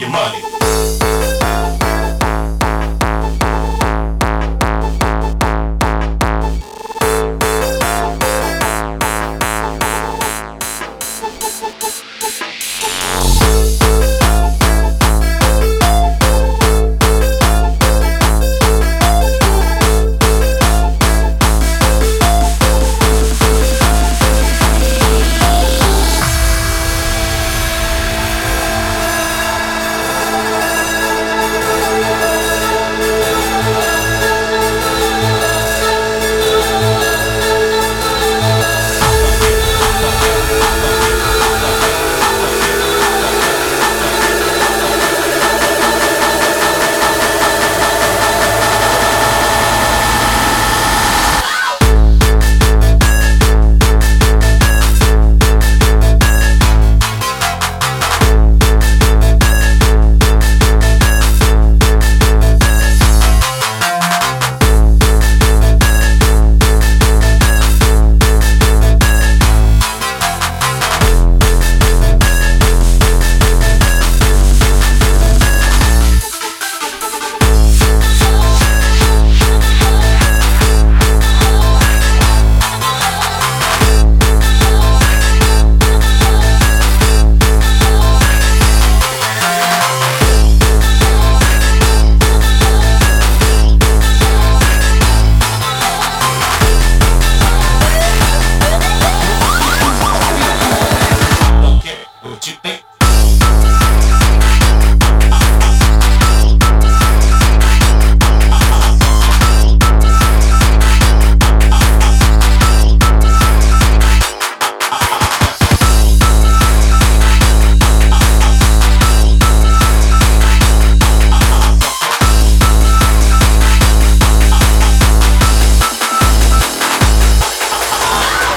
your money.